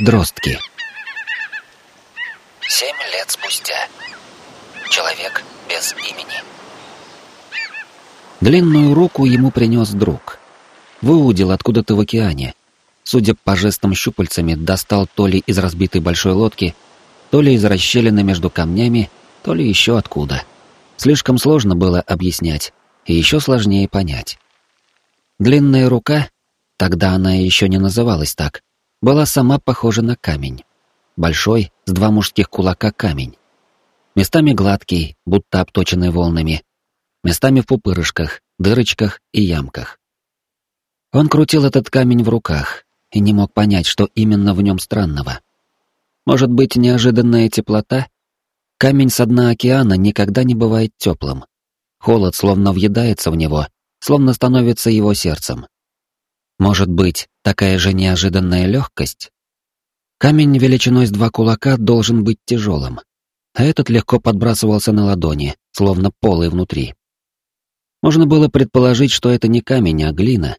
Подростки. Семь лет спустя. Человек без имени. Длинную руку ему принес друг. Выудил откуда-то в океане. Судя по жестам щупальцами, достал то ли из разбитой большой лодки, то ли из расщелины между камнями, то ли еще откуда. Слишком сложно было объяснять, и еще сложнее понять. Длинная рука, тогда она еще не называлась так, была сама похожа на камень. Большой, с два мужских кулака камень. Местами гладкий, будто обточенный волнами. Местами в пупырышках, дырочках и ямках. Он крутил этот камень в руках и не мог понять, что именно в нем странного. Может быть, неожиданная теплота? Камень со дна океана никогда не бывает теплым. Холод словно въедается в него, словно становится его сердцем. Может быть, такая же неожиданная легкость? Камень величиной с два кулака должен быть тяжелым, а этот легко подбрасывался на ладони, словно полый внутри. Можно было предположить, что это не камень, а глина.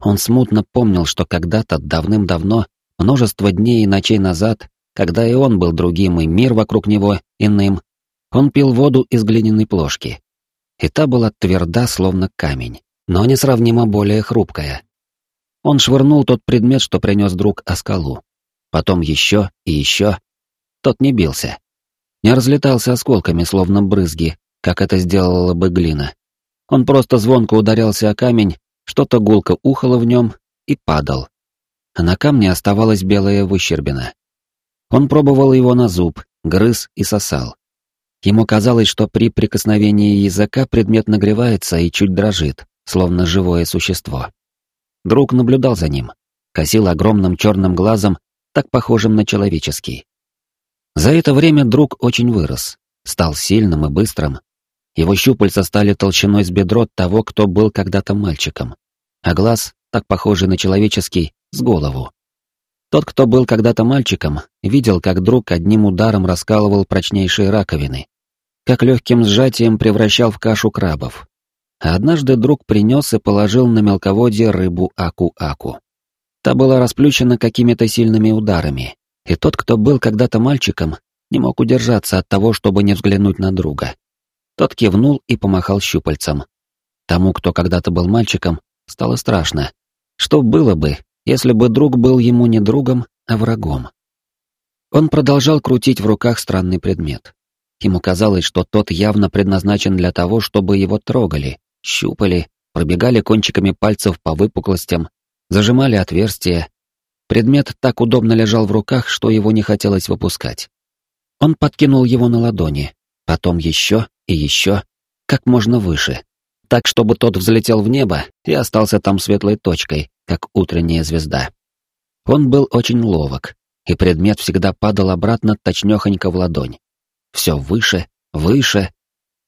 Он смутно помнил, что когда-то давным-давно, множество дней и ночей назад, когда и он был другим, и мир вокруг него иным, он пил воду из глиняной плошки. И та была тверда, словно камень, но несравнимо более хрупкая. Он швырнул тот предмет, что принес друг о скалу. Потом еще и еще. Тот не бился. Не разлетался осколками, словно брызги, как это сделала бы глина. Он просто звонко ударялся о камень, что-то гулко ухало в нем и падал. А на камне оставалась белая выщербина. Он пробовал его на зуб, грыз и сосал. Ему казалось, что при прикосновении языка предмет нагревается и чуть дрожит, словно живое существо. Друг наблюдал за ним, косил огромным черным глазом, так похожим на человеческий. За это время друг очень вырос, стал сильным и быстрым. Его щупальца стали толщиной с бедро того, кто был когда-то мальчиком, а глаз, так похожий на человеческий, с голову. Тот, кто был когда-то мальчиком, видел, как друг одним ударом раскалывал прочнейшие раковины, как легким сжатием превращал в кашу крабов, а однажды друг принес и положил на мелководье рыбу аку-аку. Та была расплющена какими-то сильными ударами, и тот, кто был когда-то мальчиком, не мог удержаться от того, чтобы не взглянуть на друга. Тот кивнул и помахал щупальцем. Тому, кто когда-то был мальчиком, стало страшно. Что было бы, если бы друг был ему не другом, а врагом? Он продолжал крутить в руках странный предмет. Ему казалось, что тот явно предназначен для того, чтобы его трогали, щупали, пробегали кончиками пальцев по выпуклостям, зажимали отверстия. Предмет так удобно лежал в руках, что его не хотелось выпускать. Он подкинул его на ладони, потом еще и еще, как можно выше, так, чтобы тот взлетел в небо и остался там светлой точкой, как утренняя звезда. Он был очень ловок, и предмет всегда падал обратно точнёхонько в ладонь. Все выше, выше,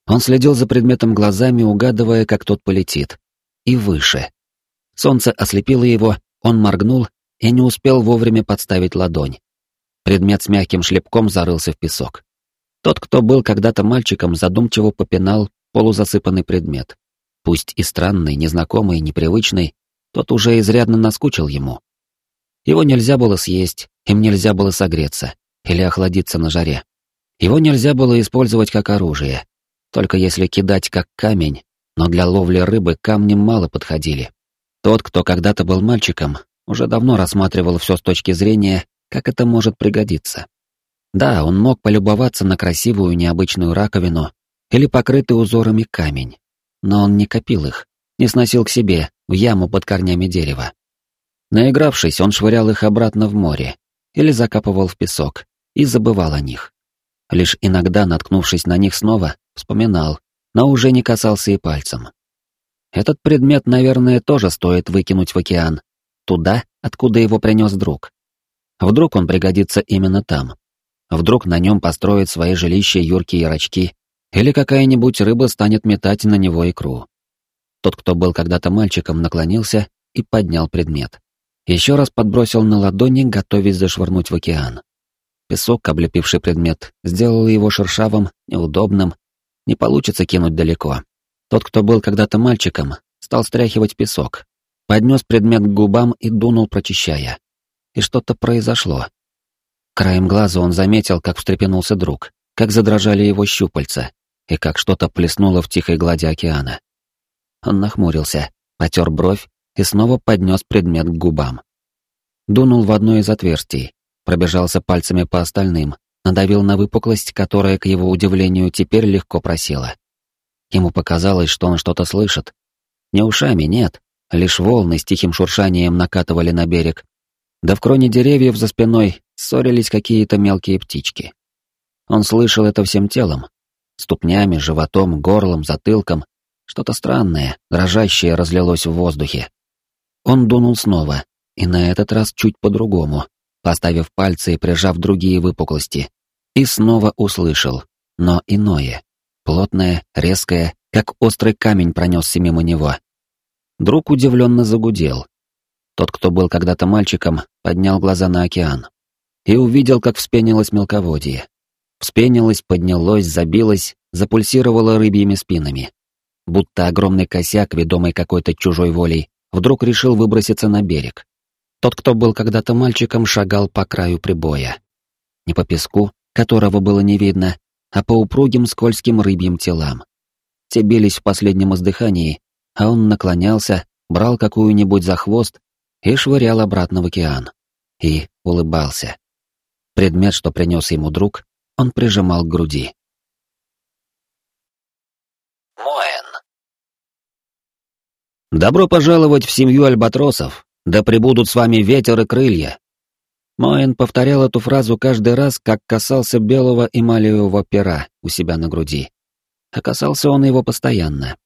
он следил за предметом глазами, угадывая, как тот полетит. И выше. Солнце ослепило его, он моргнул и не успел вовремя подставить ладонь. Предмет с мягким шлепком зарылся в песок. Тот, кто был когда-то мальчиком, задумчиво попинал полузасыпанный предмет. Пусть и странный, незнакомый, непривычный, тот уже изрядно наскучил ему. Его нельзя было съесть, им нельзя было согреться или охладиться на жаре. Его нельзя было использовать как оружие, только если кидать как камень, но для ловли рыбы камни мало подходили. Тот, кто когда-то был мальчиком, уже давно рассматривал все с точки зрения, как это может пригодиться. Да, он мог полюбоваться на красивую необычную раковину или покрытый узорами камень, но он не копил их, не сносил к себе в яму под корнями дерева. Наигравшись, он швырял их обратно в море или закапывал в песок и забывал о них. Лишь иногда, наткнувшись на них снова, вспоминал, но уже не касался и пальцем. Этот предмет, наверное, тоже стоит выкинуть в океан, туда, откуда его принес друг. Вдруг он пригодится именно там. Вдруг на нем построят свои жилища юркие рачки, или какая-нибудь рыба станет метать на него икру. Тот, кто был когда-то мальчиком, наклонился и поднял предмет. Еще раз подбросил на ладони, готовясь зашвырнуть в океан. Песок, облепивший предмет, сделал его шершавым, неудобным. Не получится кинуть далеко. Тот, кто был когда-то мальчиком, стал стряхивать песок. Поднес предмет к губам и дунул, прочищая. И что-то произошло. Краем глаза он заметил, как встрепенулся друг, как задрожали его щупальца, и как что-то плеснуло в тихой глади океана. Он нахмурился, потер бровь и снова поднес предмет к губам. Дунул в одно из отверстий, пробежался пальцами по остальным, надавил на выпуклость, которая, к его удивлению, теперь легко просела. Ему показалось, что он что-то слышит. Не ушами, нет, лишь волны с тихим шуршанием накатывали на берег. Да в кроне деревьев за спиной ссорились какие-то мелкие птички. Он слышал это всем телом. Ступнями, животом, горлом, затылком. Что-то странное, дрожащее разлилось в воздухе. Он дунул снова, и на этот раз чуть по-другому, поставив пальцы и прижав другие выпуклости. И снова услышал, но иное. Плотное, резкое, как острый камень пронесся мимо него. Друг удивленно загудел. Тот, кто был когда-то мальчиком, поднял глаза на океан. И увидел, как вспенилось мелководье. Вспенилось, поднялось, забилось, запульсировало рыбьими спинами. Будто огромный косяк, ведомый какой-то чужой волей, вдруг решил выброситься на берег. Тот, кто был когда-то мальчиком, шагал по краю прибоя. Не по песку, которого было не видно, а по упругим скользким рыбьим телам. Те бились в последнем издыхании, а он наклонялся, брал какую-нибудь за хвост и швырял обратно в океан. И улыбался. Предмет, что принес ему друг, он прижимал к груди. Моэн. «Добро пожаловать в семью альбатросов, да пребудут с вами ветер и крылья. Моэн повторял эту фразу каждый раз, как касался белого эмалиевого пера у себя на груди. А касался он его постоянно.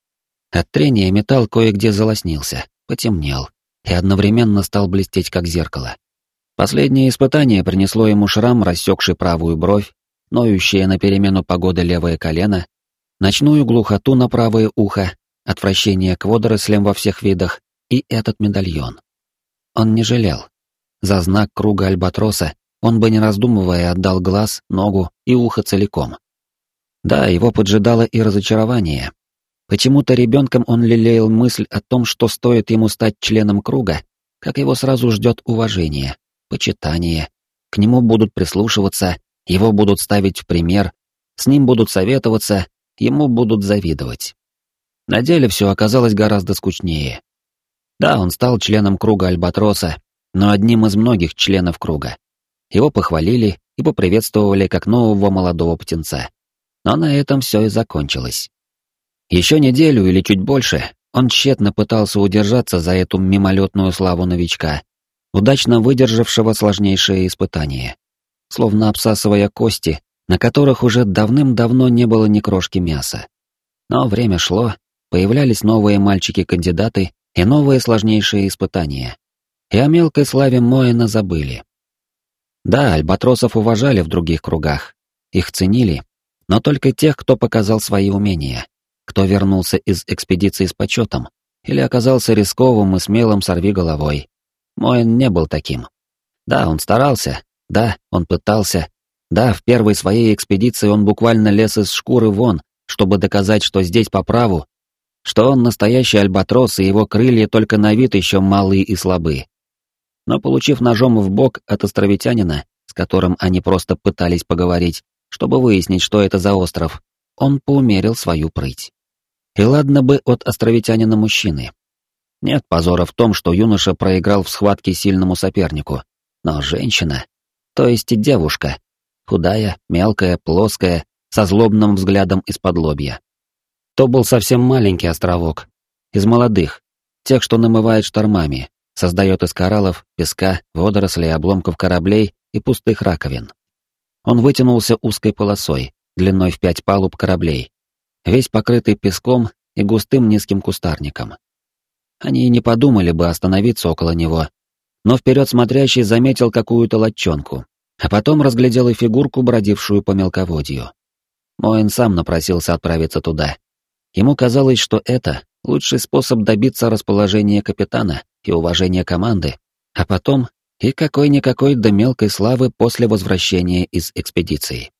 От трения металл кое-где залоснился, потемнел и одновременно стал блестеть, как зеркало. Последнее испытание принесло ему шрам, рассекший правую бровь, ноющее на перемену погоды левое колено, ночную глухоту на правое ухо, отвращение к водорослям во всех видах и этот медальон. Он не жалел. За знак круга Альбатроса он бы не раздумывая отдал глаз, ногу и ухо целиком. Да, его поджидало и разочарование. Почему-то ребенком он лелеял мысль о том, что стоит ему стать членом круга, как его сразу ждет уважение, почитание, к нему будут прислушиваться, его будут ставить в пример, с ним будут советоваться, ему будут завидовать. На деле все оказалось гораздо скучнее. Да, он стал членом круга Альбатроса, но одним из многих членов круга. Его похвалили и поприветствовали как нового молодого птенца. Но на этом все и закончилось. Еще неделю или чуть больше он тщетно пытался удержаться за эту мимолетную славу новичка, удачно выдержавшего сложнейшее испытание. Словно обсасывая кости, на которых уже давным-давно не было ни крошки мяса. Но время шло, появлялись новые мальчики-кандидаты, и новые сложнейшие испытания. И о мелкой славе Моэна забыли. Да, альбатросов уважали в других кругах, их ценили, но только тех, кто показал свои умения, кто вернулся из экспедиции с почетом или оказался рисковым и смелым сорвиголовой. Моэн не был таким. Да, он старался, да, он пытался, да, в первой своей экспедиции он буквально лез из шкуры вон, чтобы доказать, что здесь по праву что он настоящий альбатрос, и его крылья только на вид еще малые и слабые. Но получив ножом в бок от островитянина, с которым они просто пытались поговорить, чтобы выяснить, что это за остров, он поумерил свою прыть. И ладно бы от островитянина мужчины. Нет позора в том, что юноша проиграл в схватке сильному сопернику. Но женщина, то есть девушка, худая, мелкая, плоская, со злобным взглядом из-под лобья. То был совсем маленький островок. Из молодых. Тех, что намывает штормами. Создает из кораллов, песка, водорослей, обломков кораблей и пустых раковин. Он вытянулся узкой полосой, длиной в пять палуб кораблей. Весь покрытый песком и густым низким кустарником. Они и не подумали бы остановиться около него, но вперед смотрящий заметил какую-то латчонку, а потом разглядел и фигурку, бродившую по мелководью. Моин сам напросился отправиться туда, Ему казалось, что это лучший способ добиться расположения капитана и уважения команды, а потом и какой-никакой до мелкой славы после возвращения из экспедиции.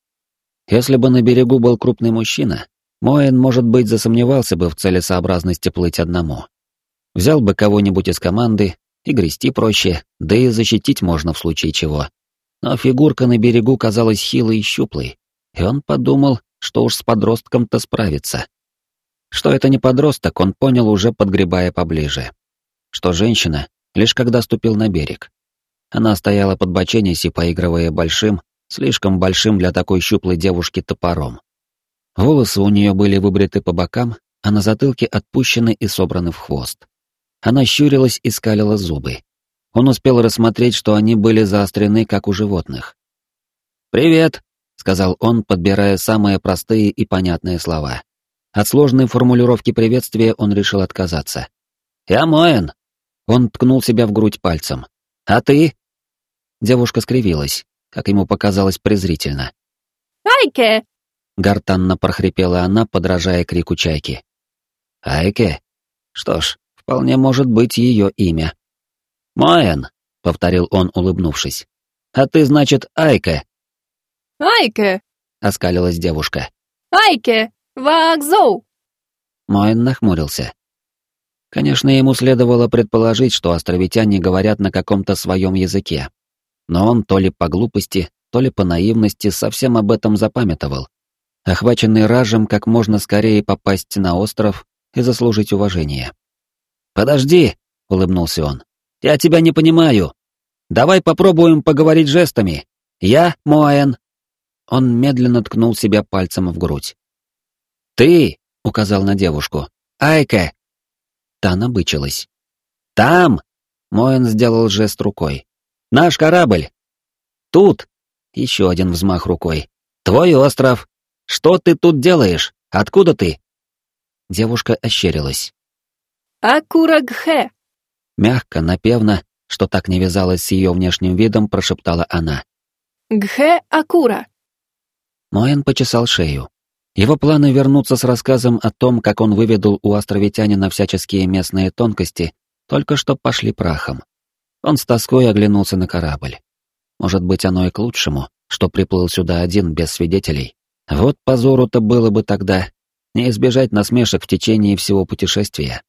Если бы на берегу был крупный мужчина, Моэн, может быть, засомневался бы в целесообразности плыть одному. Взял бы кого-нибудь из команды, и грести проще, да и защитить можно в случае чего. но фигурка на берегу казалась хилой и щуплой, и он подумал, что уж с подростком-то справится. Что это не подросток, он понял уже подгребая поближе. Что женщина, лишь когда ступил на берег. Она стояла под боченись поигрывая большим, слишком большим для такой щуплой девушки топором. Волосы у нее были выбриты по бокам, а на затылке отпущены и собраны в хвост. Она щурилась и скалила зубы. Он успел рассмотреть, что они были заострены, как у животных. «Привет», — сказал он, подбирая самые простые и понятные слова. От сложной формулировки приветствия он решил отказаться. «Я Моэн!» Он ткнул себя в грудь пальцем. «А ты?» Девушка скривилась, как ему показалось презрительно. «Айке!» — гортанно прохрипела она, подражая крику чайки. «Айке? Что ж, вполне может быть ее имя». «Моэн!» — повторил он, улыбнувшись. «А ты, значит, Айке?» «Айке!» — оскалилась девушка. «Айке! Вакзоу!» Моэн нахмурился. Конечно, ему следовало предположить, что островитяне говорят на каком-то своем языке. Но он то ли по глупости, то ли по наивности совсем об этом запамятовал. Охваченный ражем как можно скорее попасть на остров и заслужить уважение. «Подожди!» — улыбнулся он. «Я тебя не понимаю. Давай попробуем поговорить жестами. Я Моэн». Он медленно ткнул себя пальцем в грудь. «Ты!» — указал на девушку. «Айка!» Та набычилась. «Там!» — Моэн сделал жест рукой. «Наш корабль!» «Тут!» — еще один взмах рукой. «Твой остров! Что ты тут делаешь? Откуда ты?» Девушка ощерилась. «Акурагхе!» Мягко, напевно, что так не вязалось с ее внешним видом, прошептала она. «Гхе Акура!» Моэн почесал шею. Его планы вернуться с рассказом о том, как он выведал у островитянина всяческие местные тонкости, только что пошли прахом. Он с тоской оглянулся на корабль. Может быть, оно и к лучшему, что приплыл сюда один без свидетелей. Вот позору-то было бы тогда не избежать насмешек в течение всего путешествия.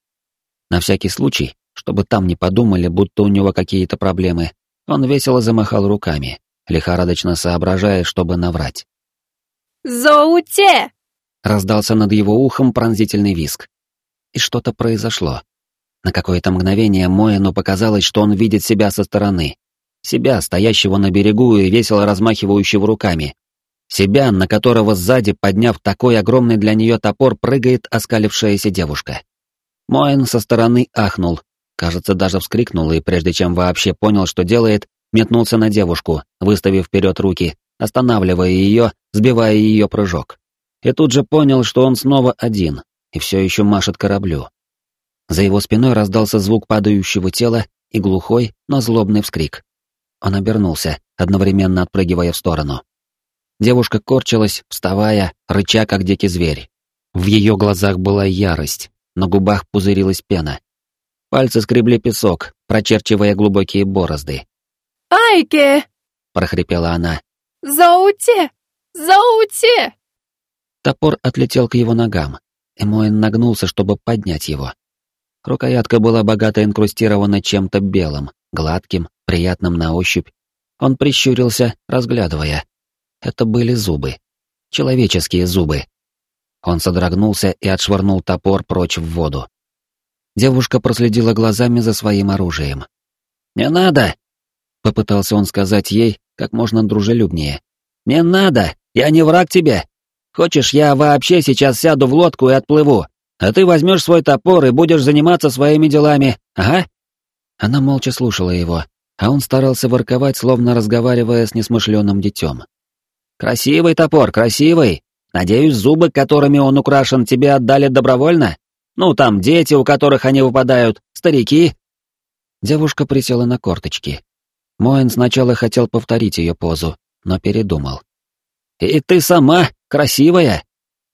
На всякий случай, чтобы там не подумали, будто у него какие-то проблемы, он весело замахал руками, лихорадочно соображая, чтобы наврать. «Зоуте!» Раздался над его ухом пронзительный виск. И что-то произошло. На какое-то мгновение Моэну показалось, что он видит себя со стороны. Себя, стоящего на берегу и весело размахивающего руками. Себя, на которого сзади, подняв такой огромный для нее топор, прыгает оскалившаяся девушка. Моэн со стороны ахнул, кажется, даже вскрикнул, и прежде чем вообще понял, что делает, метнулся на девушку, выставив вперед руки, останавливая ее, сбивая ее прыжок и тут же понял, что он снова один и все еще машет кораблю. За его спиной раздался звук падающего тела и глухой, но злобный вскрик. Он обернулся, одновременно отпрыгивая в сторону. Девушка корчилась, вставая, рыча, как дикий зверь. В ее глазах была ярость, на губах пузырилась пена. Пальцы скребли песок, прочерчивая глубокие борозды. «Айке!» — прохрипела она. «Зауте! Зауте!» Топор отлетел к его ногам, и Моин нагнулся, чтобы поднять его. Рукоятка была богато инкрустирована чем-то белым, гладким, приятным на ощупь. Он прищурился, разглядывая. Это были зубы. Человеческие зубы. Он содрогнулся и отшвырнул топор прочь в воду. Девушка проследила глазами за своим оружием. «Не надо!» — попытался он сказать ей как можно дружелюбнее. «Не надо! Я не враг тебе! Хочешь, я вообще сейчас сяду в лодку и отплыву, а ты возьмешь свой топор и будешь заниматься своими делами, ага?» Она молча слушала его, а он старался ворковать, словно разговаривая с несмышленным детем. «Красивый топор, красивый! Надеюсь, зубы, которыми он украшен, тебе отдали добровольно? Ну, там дети, у которых они выпадают, старики!» Девушка присела на корточки. Моэн сначала хотел повторить ее позу, но передумал. «И ты сама красивая.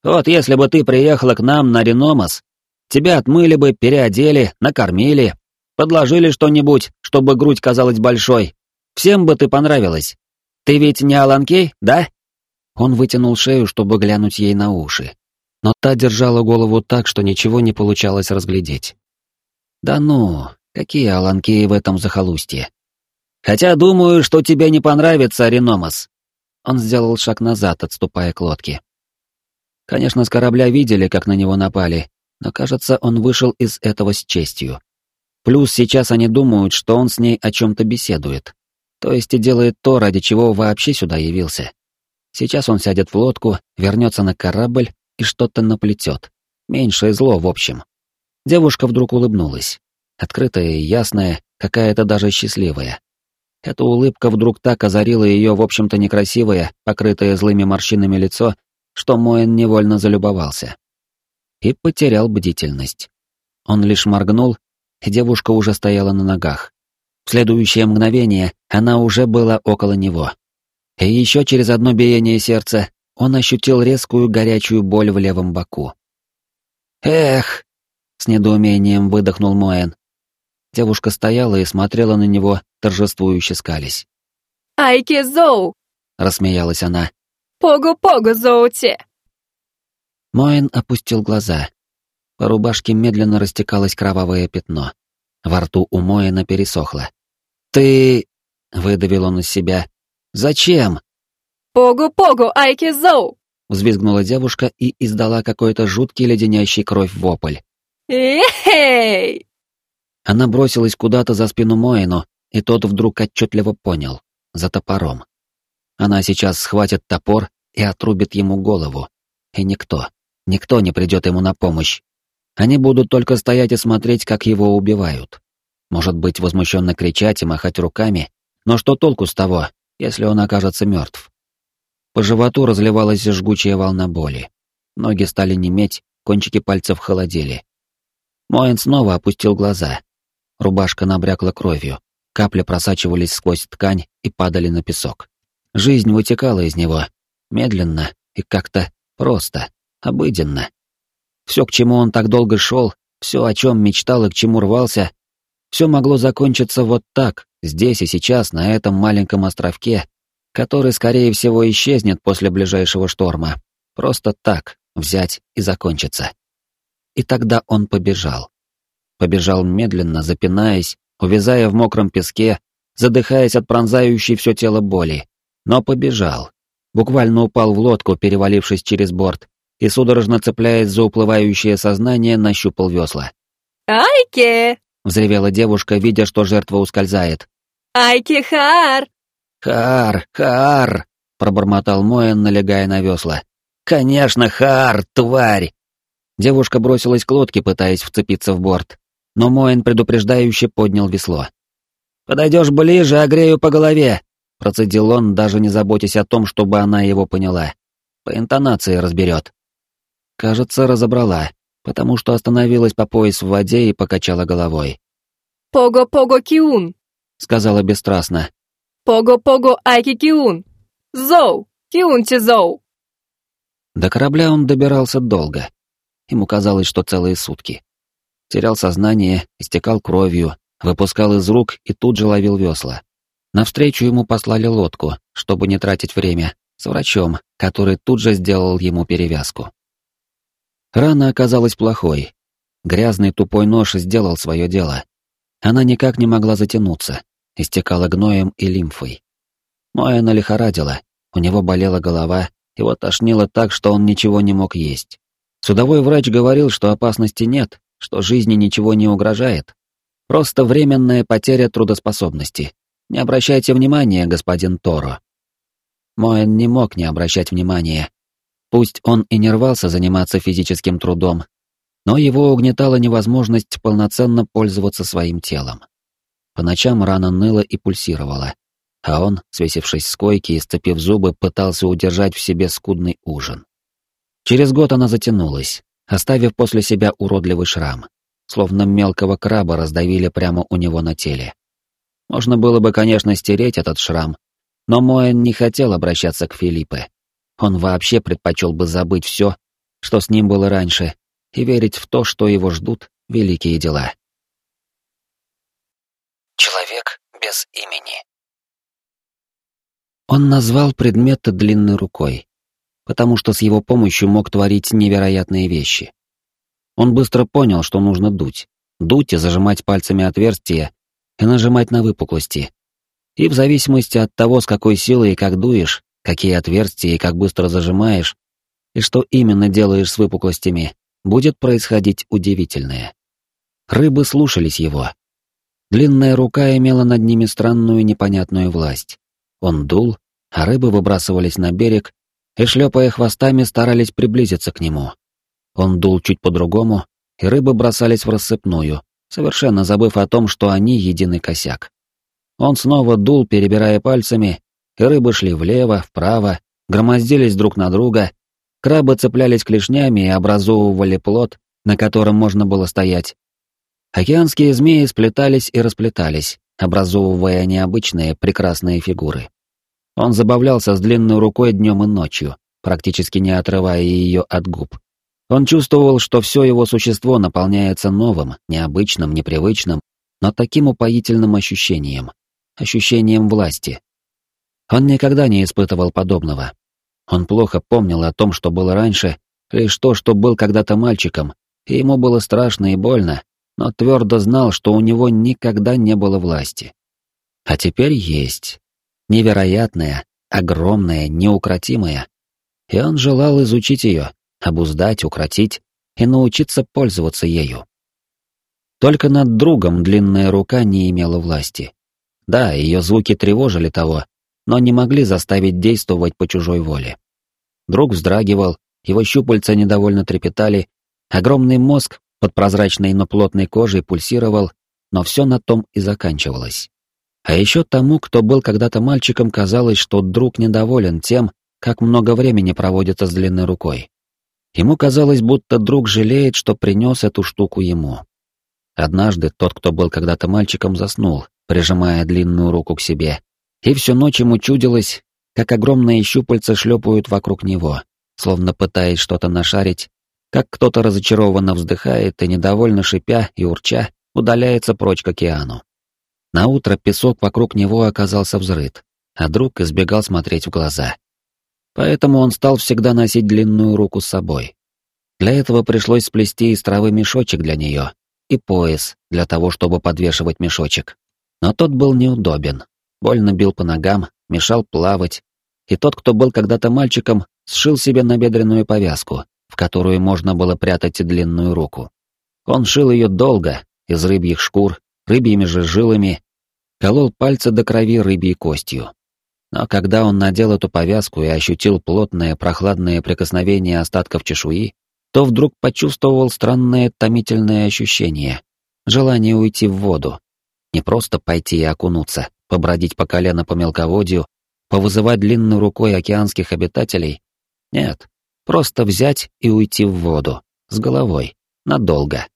Вот если бы ты приехала к нам на Реномас, тебя отмыли бы, переодели, накормили, подложили что-нибудь, чтобы грудь казалась большой. Всем бы ты понравилась. Ты ведь не Аланкей, да?» Он вытянул шею, чтобы глянуть ей на уши. Но та держала голову так, что ничего не получалось разглядеть. «Да ну, какие Аланкеи в этом захолустье?» Хотя думаю, что тебе не понравится, Реномас. Он сделал шаг назад, отступая к лодке. Конечно, с корабля видели, как на него напали, но, кажется, он вышел из этого с честью. Плюс сейчас они думают, что он с ней о чем-то беседует. То есть и делает то, ради чего вообще сюда явился. Сейчас он сядет в лодку, вернется на корабль и что-то наплетет. Меньшее зло, в общем. Девушка вдруг улыбнулась. Открытая и ясная, какая-то даже счастливая. Эта улыбка вдруг так озарила ее, в общем-то, некрасивое, покрытое злыми морщинами лицо, что Моэн невольно залюбовался. И потерял бдительность. Он лишь моргнул, и девушка уже стояла на ногах. В следующее мгновение она уже была около него. И еще через одно биение сердца он ощутил резкую горячую боль в левом боку. «Эх!» — с недоумением выдохнул Моэн. Девушка стояла и смотрела на него, торжествующе скались. Айки Зоу! рассмеялась она. Погу-погу, Зоуте! Моэн опустил глаза. По рубашке медленно растекалось кровавое пятно. Во рту у Моэна пересохло. «Ты...» — выдавил он из себя. «Зачем?» Погу-погу, Айки Зоу! Взвизгнула девушка и издала какой-то жуткий леденящий кровь вопль. Эй! Она бросилась куда-то за спину Моэну, и тот вдруг отчетливо понял. За топором. Она сейчас схватит топор и отрубит ему голову. И никто, никто не придет ему на помощь. Они будут только стоять и смотреть, как его убивают. Может быть, возмущенно кричать и махать руками, но что толку с того, если он окажется мертв? По животу разливалась жгучая волна боли. Ноги стали неметь, кончики пальцев холодели. Моэн снова опустил глаза. Рубашка набрякла кровью, капли просачивались сквозь ткань и падали на песок. Жизнь вытекала из него, медленно и как-то просто, обыденно. Все, к чему он так долго шел, все, о чем мечтал и к чему рвался, все могло закончиться вот так, здесь и сейчас, на этом маленьком островке, который, скорее всего, исчезнет после ближайшего шторма. Просто так, взять и закончиться. И тогда он побежал. Побежал медленно, запинаясь, увязая в мокром песке, задыхаясь от пронзающей все тело боли. Но побежал. Буквально упал в лодку, перевалившись через борт, и, судорожно цепляясь за уплывающее сознание, нащупал весла. Айке! Взревела девушка, видя, что жертва ускользает. Айке Хаар! «Хар, Хар!» — пробормотал Моэн, налегая на весла. «Конечно, Хар, тварь!» Девушка бросилась к лодке, пытаясь вцепиться в борт, но Моэн предупреждающе поднял весло. «Подойдешь ближе, огрею по голове!» — процедил он, даже не заботясь о том, чтобы она его поняла. По интонации разберет. Кажется, разобрала, потому что остановилась по пояс в воде и покачала головой. Пого-пого Киун! Сказала бесстрастно. Пого-пого Айки Киун! Зоу! Киунти Зоу! До корабля он добирался долго. Ему казалось, что целые сутки. Терял сознание, истекал кровью, выпускал из рук и тут же ловил весла. Навстречу ему послали лодку, чтобы не тратить время, с врачом, который тут же сделал ему перевязку. Рана оказалась плохой. Грязный тупой нож сделал свое дело. Она никак не могла затянуться, истекала гноем и лимфой. Моэна лихорадила, у него болела голова, его тошнило так, что он ничего не мог есть. Судовой врач говорил, что опасности нет, что жизни ничего не угрожает. Просто временная потеря трудоспособности. Не обращайте внимания, господин Торо. Моэн не мог не обращать внимания. Пусть он и не рвался заниматься физическим трудом, но его угнетала невозможность полноценно пользоваться своим телом. По ночам рана ныла и пульсировала, а он, свесившись с койки и сцепив зубы, пытался удержать в себе скудный ужин. Через год она затянулась, оставив после себя уродливый шрам, словно мелкого краба раздавили прямо у него на теле. Можно было бы, конечно, стереть этот шрам, но Моэн не хотел обращаться к Филиппе. Он вообще предпочел бы забыть все, что с ним было раньше, и верить в то, что его ждут великие дела. Человек без имени. Он назвал предмет длинной рукой, потому что с его помощью мог творить невероятные вещи. Он быстро понял, что нужно дуть. Дуть и зажимать пальцами отверстия и нажимать на выпуклости. И в зависимости от того, с какой силой и как дуешь, какие отверстия и как быстро зажимаешь, и что именно делаешь с выпуклостями, будет происходить удивительное. Рыбы слушались его. Длинная рука имела над ними странную непонятную власть. Он дул, а рыбы выбрасывались на берег и, шлепая хвостами, старались приблизиться к нему. Он дул чуть по-другому, и рыбы бросались в рассыпную, совершенно забыв о том, что они единый косяк. Он снова дул, перебирая пальцами, и рыбы шли влево, вправо, громоздились друг на друга, крабы цеплялись клешнями и образовывали плод, на котором можно было стоять. Океанские змеи сплетались и расплетались, образовывая необычные прекрасные фигуры. Он забавлялся с длинной рукой днем и ночью, практически не отрывая ее от губ. Он чувствовал, что все его существо наполняется новым, необычным, непривычным, но таким упоительным ощущением. Ощущением власти. Он никогда не испытывал подобного. Он плохо помнил о том, что было раньше, лишь то, что был когда-то мальчиком, и ему было страшно и больно, но твердо знал, что у него никогда не было власти. А теперь есть невероятная, огромная, неукротимая. И он желал изучить ее, обуздать, укротить и научиться пользоваться ею. Только над другом длинная рука не имела власти. Да, ее звуки тревожили того, но не могли заставить действовать по чужой воле. Друг вздрагивал, его щупальца недовольно трепетали, огромный мозг под прозрачной, но плотной кожей пульсировал, но все на том и заканчивалось. А еще тому, кто был когда-то мальчиком, казалось, что друг недоволен тем, как много времени проводится с длинной рукой. Ему казалось, будто друг жалеет, что принес эту штуку ему. Однажды тот, кто был когда-то мальчиком, заснул, прижимая длинную руку к себе, и всю ночь ему чудилось, как огромные щупальца шлепают вокруг него, словно пытаясь что-то нашарить, как кто-то разочарованно вздыхает и, недовольно шипя и урча, удаляется прочь к океану. На утро песок вокруг него оказался взрыт, а друг избегал смотреть в глаза. Поэтому он стал всегда носить длинную руку с собой. Для этого пришлось сплести из травы мешочек для нее и пояс для того, чтобы подвешивать мешочек. Но тот был неудобен, больно бил по ногам, мешал плавать, и тот, кто был когда-то мальчиком, сшил себе набедренную повязку, в которую можно было прятать длинную руку. Он шил ее долго, из рыбьих шкур, рыбьими же жилами колол пальцы до крови рыбьей костью. Но когда он надел эту повязку и ощутил плотное прохладное прикосновение остатков чешуи, то вдруг почувствовал странное томительное ощущение, желание уйти в воду. Не просто пойти и окунуться, побродить по колено по мелководью, повызывать длинной рукой океанских обитателей. Нет, просто взять и уйти в воду, с головой, надолго.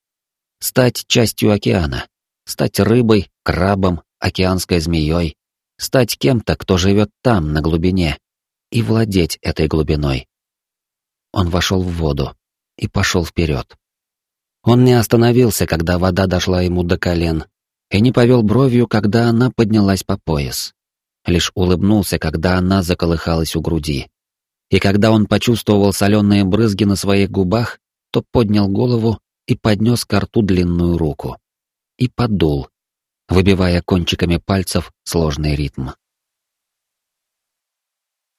Стать частью океана, стать рыбой, крабом, океанской змеей, стать кем-то, кто живет там, на глубине, и владеть этой глубиной. Он вошел в воду и пошел вперед. Он не остановился, когда вода дошла ему до колен, и не повел бровью, когда она поднялась по пояс. Лишь улыбнулся, когда она заколыхалась у груди. И когда он почувствовал соленые брызги на своих губах, то поднял голову и поднес к рту длинную руку. И подул, выбивая кончиками пальцев сложный ритм.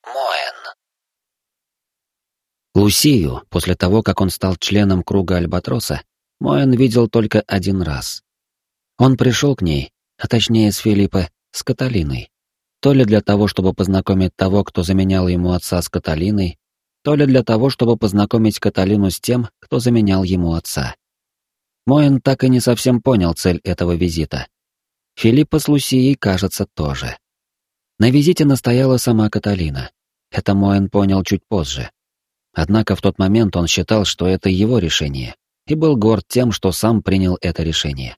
Моэн. Лусию, после того, как он стал членом круга Альбатроса, Моэн видел только один раз. Он пришел к ней, а точнее с Филиппа, с Каталиной. То ли для того, чтобы познакомить того, кто заменял ему отца с Каталиной, то ли для того, чтобы познакомить Каталину с тем, кто заменял ему отца. Моэн так и не совсем понял цель этого визита. Филиппа с Лусией, кажется, тоже. На визите настояла сама Каталина. Это Моэн понял чуть позже. Однако в тот момент он считал, что это его решение, и был горд тем, что сам принял это решение.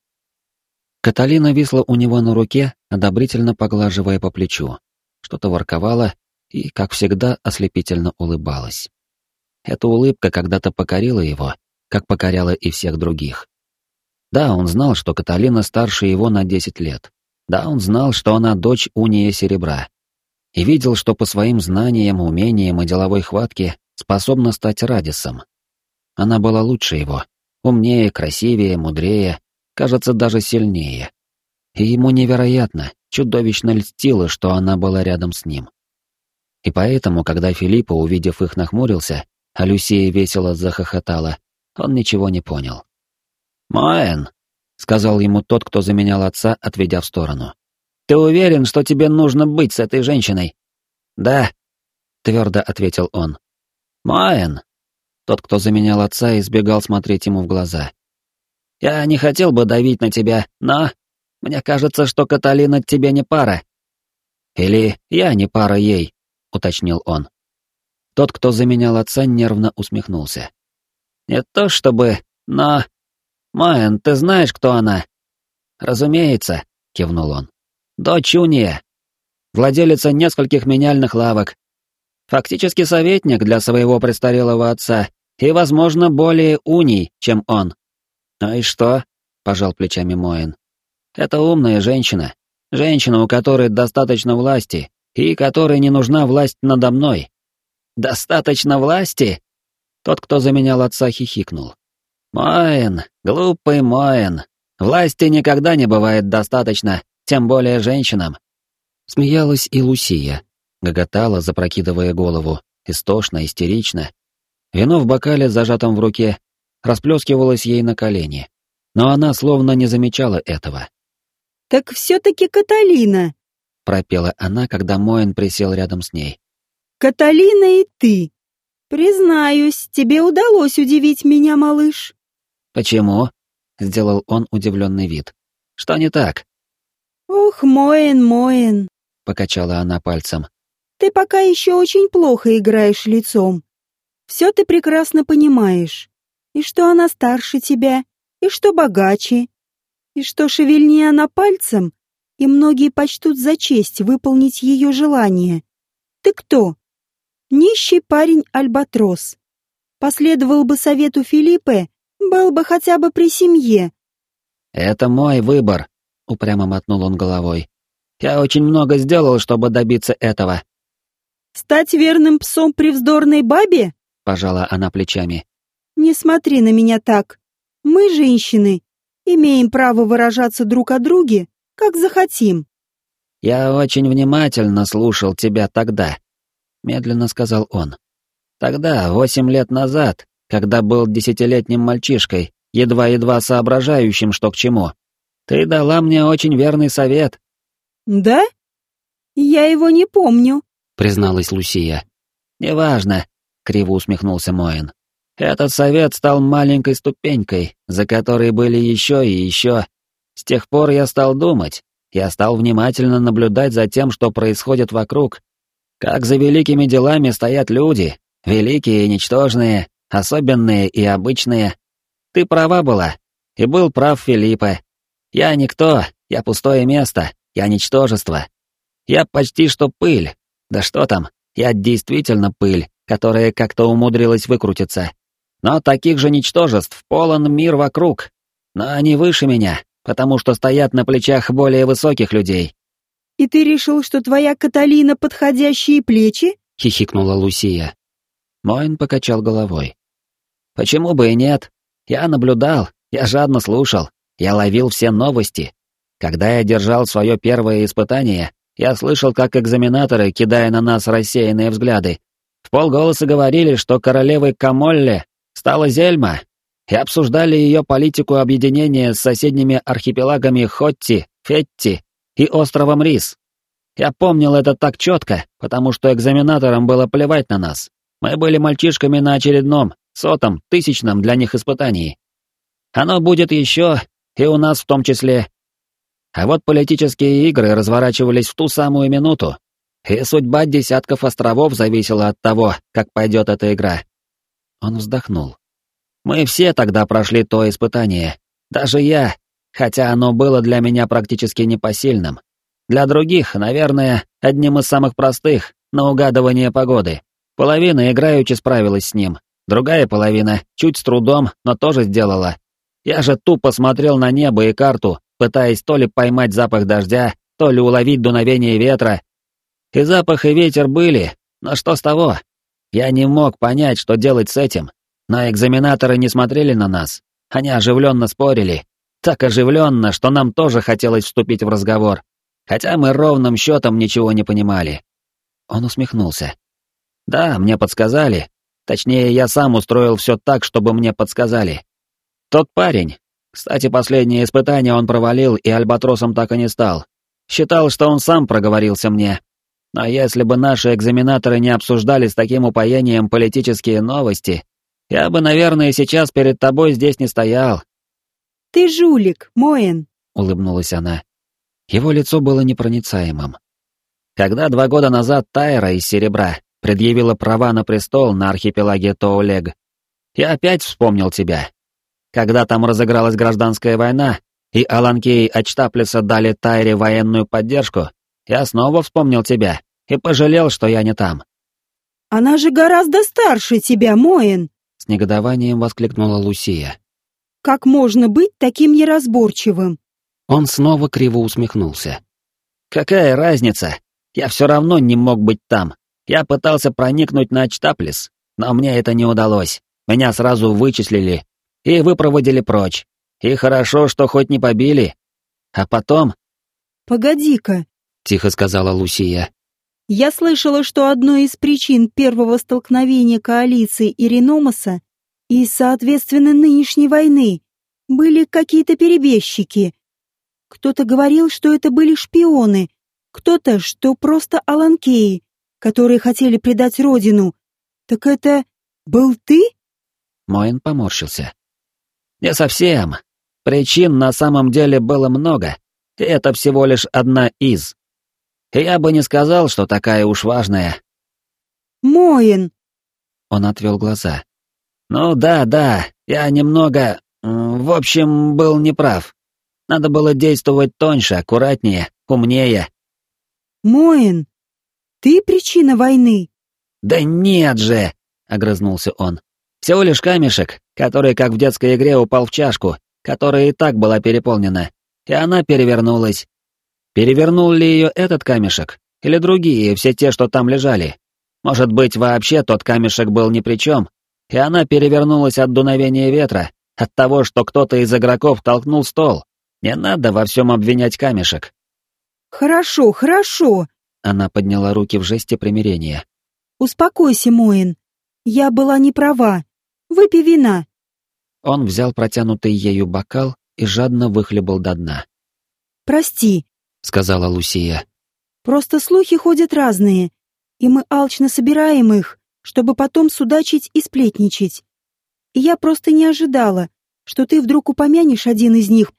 Каталина висла у него на руке, одобрительно поглаживая по плечу. Что-то ворковала и, как всегда, ослепительно улыбалась. Эта улыбка когда-то покорила его, как покоряла и всех других. Да, он знал, что Каталина старше его на 10 лет. Да, он знал, что она дочь Уния Серебра. И видел, что по своим знаниям, умениям и деловой хватке способна стать Радисом. Она была лучше его, умнее, красивее, мудрее, кажется, даже сильнее. И ему невероятно, чудовищно льстило, что она была рядом с ним. И поэтому, когда Филиппа, увидев их, нахмурился, а Люсия весело захохотала, он ничего не понял. «Моэн», — сказал ему тот, кто заменял отца, отведя в сторону. «Ты уверен, что тебе нужно быть с этой женщиной?» «Да», — твердо ответил он. «Моэн», — тот, кто заменял отца, избегал смотреть ему в глаза. «Я не хотел бы давить на тебя, но мне кажется, что Каталина тебе не пара». «Или я не пара ей», — уточнил он. Тот, кто заменял отца, нервно усмехнулся. «Не то чтобы, но... Майен, ты знаешь, кто она?» «Разумеется», — кивнул он. «Дочь Уния. Владелица нескольких меняльных лавок. Фактически советник для своего престарелого отца и, возможно, более уний, чем он». «Ну и что?» — пожал плечами Моин. «Это умная женщина. Женщина, у которой достаточно власти, и которой не нужна власть надо мной. Достаточно власти? Тот, кто заменял отца, хихикнул. Моэн, глупый Моэн, власти никогда не бывает достаточно, тем более женщинам. Смеялась и Лусия, гоготала, запрокидывая голову, истошно, истерично. Вино в бокале, зажатом в руке, расплескивалось ей на колени. Но она словно не замечала этого. «Так все-таки Каталина!» — пропела она, когда Моэн присел рядом с ней. «Каталина и ты. Признаюсь, тебе удалось удивить меня, малыш». «Почему?» — сделал он удивленный вид. «Что не так?» «Ох, Моэн, Моэн», — покачала она пальцем. «Ты пока еще очень плохо играешь лицом. Все ты прекрасно понимаешь. И что она старше тебя, и что богаче, и что шевельнее она пальцем, и многие почтут за честь выполнить ее желание. Ты кто? Нищий парень-альбатрос. Последовал бы совету Филиппе, был бы хотя бы при семье. «Это мой выбор», — упрямо мотнул он головой. «Я очень много сделал, чтобы добиться этого». «Стать верным псом при вздорной бабе?» — пожала она плечами. «Не смотри на меня так. Мы, женщины, имеем право выражаться друг о друге как захотим». «Я очень внимательно слушал тебя тогда», — медленно сказал он. «Тогда, восемь лет назад, когда был десятилетним мальчишкой, едва-едва соображающим, что к чему, ты дала мне очень верный совет». «Да? Я его не помню», — призналась Лусия. «Неважно», — криво усмехнулся Моин. «Этот совет стал маленькой ступенькой, за которой были еще и еще, с тех пор я стал думать, я стал внимательно наблюдать за тем, что происходит вокруг. Как за великими делами стоят люди, великие и ничтожные, особенные и обычные. Ты права была, и был прав Филиппа. Я никто, я пустое место, я ничтожество. Я почти что пыль. Да что там, я действительно пыль, которая как-то умудрилась выкрутиться. Но таких же ничтожеств полон мир вокруг. Но они выше меня, потому что стоят на плечах более высоких людей. «И ты решил, что твоя Каталина подходящие плечи?» — хихикнула Лусия. Моин покачал головой. «Почему бы и нет? Я наблюдал, я жадно слушал, я ловил все новости. Когда я держал свое первое испытание, я слышал, как экзаменаторы, кидая на нас рассеянные взгляды, в полголоса говорили, что королевой Камолле стала Зельма, и обсуждали ее политику объединения с соседними архипелагами Хотти, Фетти и островом Рис. Я помнил это так четко, потому что экзаменаторам было плевать на нас. Мы были мальчишками на очередном, сотом, тысячном для них испытании. Оно будет еще, и у нас в том числе. А вот политические игры разворачивались в ту самую минуту, и судьба десятков островов зависела от того, как пойдет эта игра. Он вздохнул. Мы все тогда прошли то испытание. Даже я, хотя оно было для меня практически непосильным. Для других, наверное, одним из самых простых, на угадывание погоды. Половина играючи справилась с ним, другая половина чуть с трудом, но тоже сделала. Я же тупо смотрел на небо и карту, пытаясь то ли поймать запах дождя, то ли уловить дуновение ветра. И запах, и ветер были, но что с того? Я не мог понять, что делать с этим, но экзаменаторы не смотрели на нас. Они оживленно спорили. Так оживленно, что нам тоже хотелось вступить в разговор, хотя мы ровным счетом ничего не понимали. Он усмехнулся. Да, мне подсказали. Точнее, я сам устроил все так, чтобы мне подсказали. Тот парень. Кстати, последнее испытание он провалил и альбатросом так и не стал. Считал, что он сам проговорился мне. Но если бы наши экзаменаторы не обсуждали с таким упоением политические новости, я бы, наверное, сейчас перед тобой здесь не стоял. Ты жулик, Моэн, улыбнулась она. Его лицо было непроницаемым. Когда два года назад Тайра из Серебра предъявила права на престол на архипелаге Тоулег, я опять вспомнил тебя. Когда там разыгралась гражданская война, и Аланкей от Штаплеса дали Тайре военную поддержку, я снова вспомнил тебя и пожалел, что я не там. Она же гораздо старше тебя, Моэн, с негодованием воскликнула Лусия. Как можно быть таким неразборчивым? Он снова криво усмехнулся. Какая разница? Я все равно не мог быть там. Я пытался проникнуть на Чтаплис, но мне это не удалось. Меня сразу вычислили и выпроводили прочь. И хорошо, что хоть не побили. А потом... «Погоди-ка», — тихо сказала Лусия. «Я слышала, что одной из причин первого столкновения коалиции и Реномаса и, соответственно, нынешней войны были какие-то перебежчики. Кто-то говорил, что это были шпионы, кто-то, что просто аланкеи, которые хотели предать родину. Так это был ты?» Моин поморщился. «Не совсем. Причин на самом деле было много, и это всего лишь одна из. Я бы не сказал, что такая уж важная». «Моин!» Он отвел глаза. «Ну да, да, я немного... В общем, был неправ. Надо было действовать тоньше, аккуратнее, умнее». «Моин, ты причина войны?» «Да нет же!» — огрызнулся он. «Всего лишь камешек, который, как в детской игре, упал в чашку, которая и так была переполнена, и она перевернулась. Перевернул ли ее этот камешек, или другие, все те, что там лежали? Может быть, вообще тот камешек был ни при чем, и она перевернулась от дуновения ветра, от того, что кто-то из игроков толкнул стол. Не надо во всем обвинять камешек. «Хорошо, хорошо», — она подняла руки в жесте примирения. «Успокойся, Моин. Я была не права. Выпей вина». Он взял протянутый ею бокал и жадно выхлебал до дна. «Прости», — сказала Лусия. «Просто слухи ходят разные, и мы алчно собираем их, чтобы потом судачить и сплетничать. И я просто не ожидала, что ты вдруг упомянешь один из них».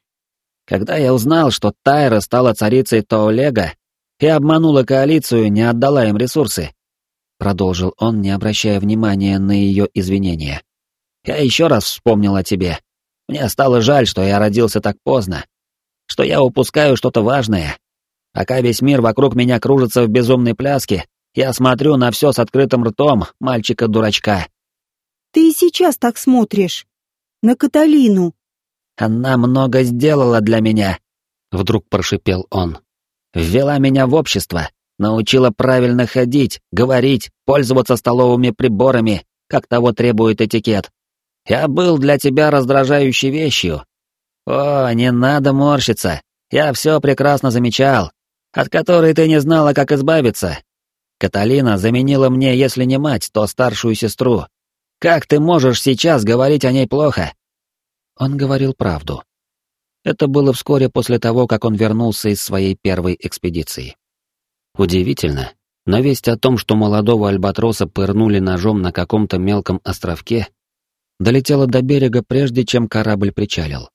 Когда я узнал, что Тайра стала царицей Тоолега и обманула коалицию, не отдала им ресурсы, продолжил он, не обращая внимания на ее извинения. Я еще раз вспомнил о тебе. Мне стало жаль, что я родился так поздно, что я упускаю что-то важное. Пока весь мир вокруг меня кружится в безумной пляске, я смотрю на все с открытым ртом мальчика-дурачка. Ты и сейчас так смотришь. На Каталину. Она много сделала для меня, вдруг прошипел он. Ввела меня в общество, научила правильно ходить, говорить, пользоваться столовыми приборами, как того требует этикет. Я был для тебя раздражающей вещью. О, не надо морщиться. Я все прекрасно замечал, от которой ты не знала, как избавиться. Каталина заменила мне, если не мать, то старшую сестру. Как ты можешь сейчас говорить о ней плохо? Он говорил правду. Это было вскоре после того, как он вернулся из своей первой экспедиции. Удивительно, но весть о том, что молодого альбатроса пырнули ножом на каком-то мелком островке, долетела до берега, прежде чем корабль причалил.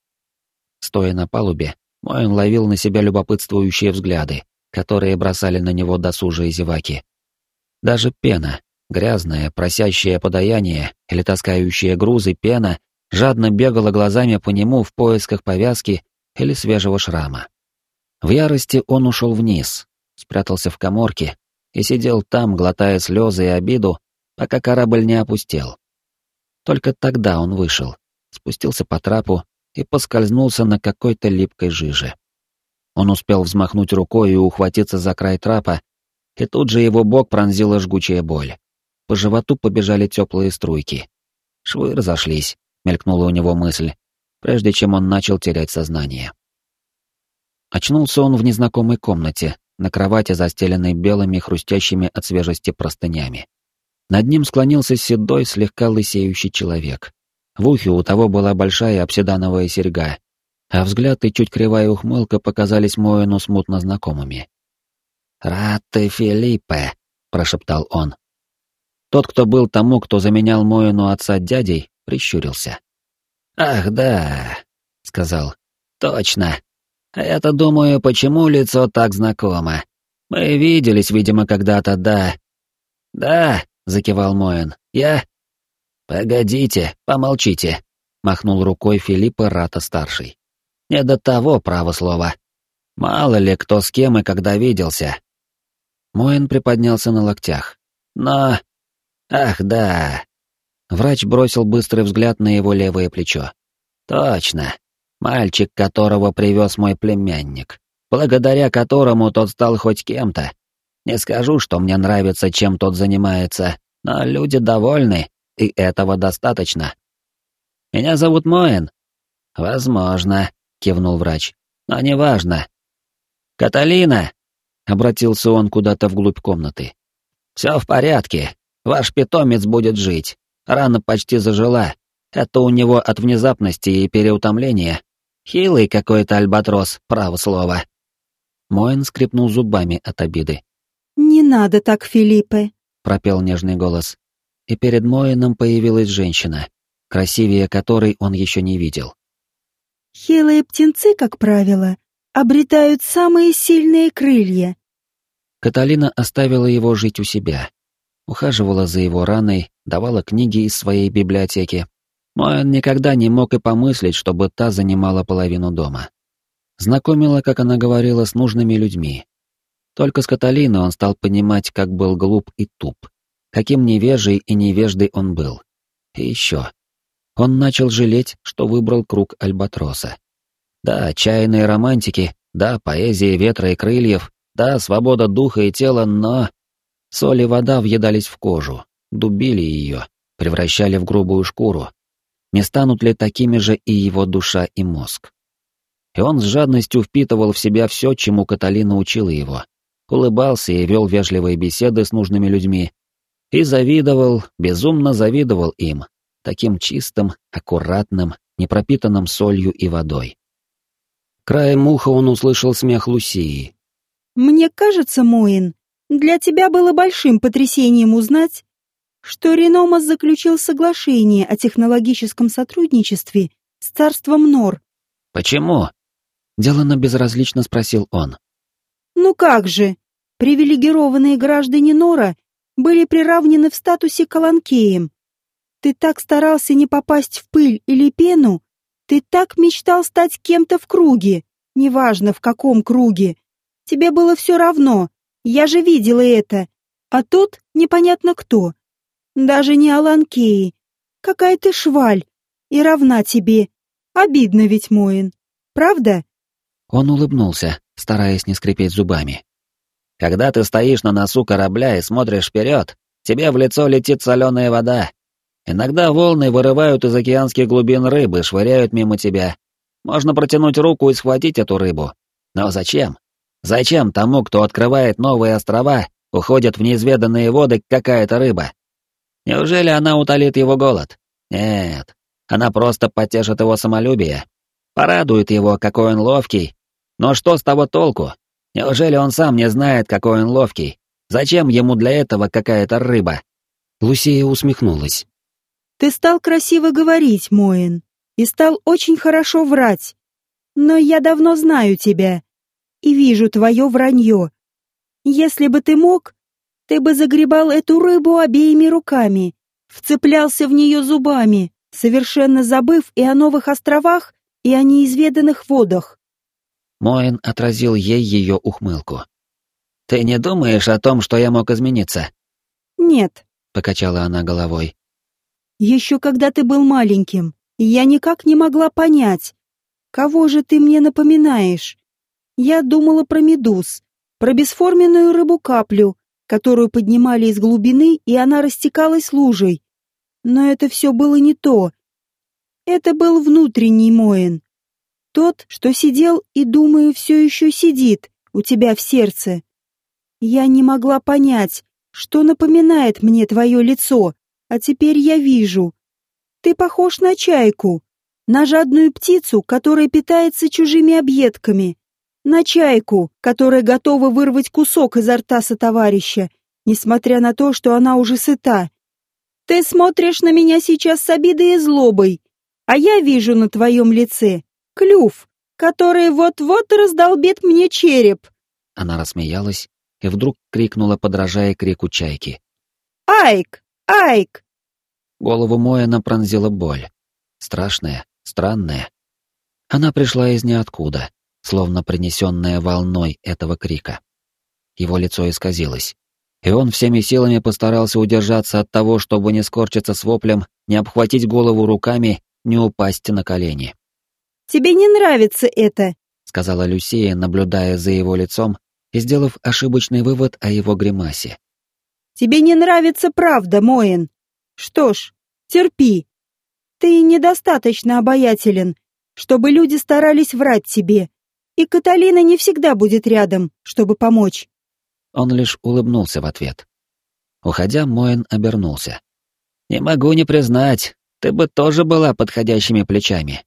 Стоя на палубе, Моин ловил на себя любопытствующие взгляды, которые бросали на него досужие зеваки. Даже пена, грязная, просящая подаяние или таскающая грузы пена, жадно бегала глазами по нему в поисках повязки или свежего шрама. В ярости он ушел вниз, спрятался в коморке и сидел там, глотая слезы и обиду, пока корабль не опустел. Только тогда он вышел, спустился по трапу и поскользнулся на какой-то липкой жиже. Он успел взмахнуть рукой и ухватиться за край трапа, и тут же его бок пронзила жгучая боль. По животу побежали теплые струйки. Швы разошлись, мелькнула у него мысль. прежде чем он начал терять сознание. Очнулся он в незнакомой комнате, на кровати, застеленной белыми, хрустящими от свежести простынями. Над ним склонился седой, слегка лысеющий человек. В ухе у того была большая обсидановая серьга, а взгляд и чуть кривая ухмылка показались Моэну смутно знакомыми. «Рад ты, Филиппе!» — прошептал он. Тот, кто был тому, кто заменял Моэну отца дядей, прищурился. «Ах, да», — сказал. «Точно. Я-то думаю, почему лицо так знакомо. Мы виделись, видимо, когда-то, да». «Да», — закивал Моэн. «Я...» «Погодите, помолчите», — махнул рукой Филиппа Рата-старший. «Не до того, право слова. Мало ли кто с кем и когда виделся». Моэн приподнялся на локтях. «Но... Ах, да...» Врач бросил быстрый взгляд на его левое плечо. «Точно. Мальчик, которого привез мой племянник, благодаря которому тот стал хоть кем-то. Не скажу, что мне нравится, чем тот занимается, но люди довольны, и этого достаточно. Меня зовут Моэн. Возможно, кивнул врач. Но неважно. Каталина, обратился он куда-то вглубь комнаты. Все в порядке. Ваш питомец будет жить. Рана почти зажила. Это у него от внезапности и переутомления. Хилый какой-то альбатрос, право слово. Моэн скрипнул зубами от обиды. «Не надо так, Филиппе», — пропел нежный голос. И перед Моэном появилась женщина, красивее которой он еще не видел. «Хилые птенцы, как правило, обретают самые сильные крылья». Каталина оставила его жить у себя. Ухаживала за его раной, давала книги из своей библиотеки, Моэн никогда не мог и помыслить, чтобы та занимала половину дома. Знакомила, как она говорила, с нужными людьми. Только с Каталиной он стал понимать, как был глуп и туп, каким невежей и невеждой он был. И еще. Он начал жалеть, что выбрал круг Альбатроса. Да, отчаянные романтики, да, поэзия ветра и крыльев, да, свобода духа и тела, но... Соль и вода въедались в кожу, дубили ее, превращали в грубую шкуру, не станут ли такими же и его душа и мозг. И он с жадностью впитывал в себя все, чему Каталина учила его, улыбался и вел вежливые беседы с нужными людьми, и завидовал, безумно завидовал им, таким чистым, аккуратным, не пропитанным солью и водой. Краем уха он услышал смех Лусии. «Мне кажется, Моин, для тебя было большим потрясением узнать, что Реномас заключил соглашение о технологическом сотрудничестве с царством Нор. «Почему?» — делано безразлично спросил он. «Ну как же, привилегированные граждане Нора были приравнены в статусе к Аланкеям. Ты так старался не попасть в пыль или пену, ты так мечтал стать кем-то в круге, неважно в каком круге. Тебе было все равно, я же видела это. А тут непонятно кто. Даже не Аланкеи. Какая ты шваль. И равна тебе. Обидно ведь, Моин. Правда? Он улыбнулся, стараясь не скрипеть зубами. Когда ты стоишь на носу корабля и смотришь вперед, тебе в лицо летит соленая вода. Иногда волны вырывают из океанских глубин рыбы, швыряют мимо тебя. Можно протянуть руку и схватить эту рыбу. Но зачем? Зачем тому, кто открывает новые острова, уходит в неизведанные воды какая-то рыба? Неужели она утолит его голод? Нет, она просто потешит его самолюбие, порадует его, какой он ловкий. Но что с того толку? Неужели он сам не знает, какой он ловкий? Зачем ему для этого какая-то рыба? Лусия усмехнулась. Ты стал красиво говорить, Моин, и стал очень хорошо врать. Но я давно знаю тебя и вижу твое вранье. Если бы ты мог, ты бы загребал эту рыбу обеими руками, вцеплялся в нее зубами, совершенно забыв и о новых островах, и о неизведанных водах. Моин отразил ей ее ухмылку. «Ты не думаешь о том, что я мог измениться?» «Нет», — покачала она головой. «Еще когда ты был маленьким, я никак не могла понять, кого же ты мне напоминаешь. Я думала про медуз, про бесформенную рыбу-каплю, которую поднимали из глубины, и она растекалась лужей. Но это все было не то. Это был внутренний Моэн. Тот, что сидел и, думаю, все еще сидит у тебя в сердце. Я не могла понять, что напоминает мне твое лицо, а теперь я вижу. Ты похож на чайку, на жадную птицу, которая питается чужими объедками, на чайку, которая готова вырвать кусок изо рта сотоварища, несмотря на то, что она уже сыта. Ты смотришь на меня сейчас с обидой и злобой, а я вижу на твоем лице клюв, который вот-вот раздолбит мне череп. Она рассмеялась и вдруг крикнула, подражая крику чайки. «Айк! Айк!» Голову Моэна пронзила боль. Страшная, странная. Она пришла из ниоткуда, словно принесенная волной этого крика. Его лицо исказилось, и он всеми силами постарался удержаться от того, чтобы не скорчиться с воплем, не обхватить голову руками, не упасть на колени. «Тебе не нравится это», — сказала Люсия, наблюдая за его лицом и сделав ошибочный вывод о его гримасе. «Тебе не нравится правда, Моин. Что ж, терпи. Ты недостаточно обаятелен, чтобы люди старались врать тебе, и Каталина не всегда будет рядом, чтобы помочь. Он лишь улыбнулся в ответ. Уходя, Моэн обернулся. «Не могу не признать, ты бы тоже была подходящими плечами.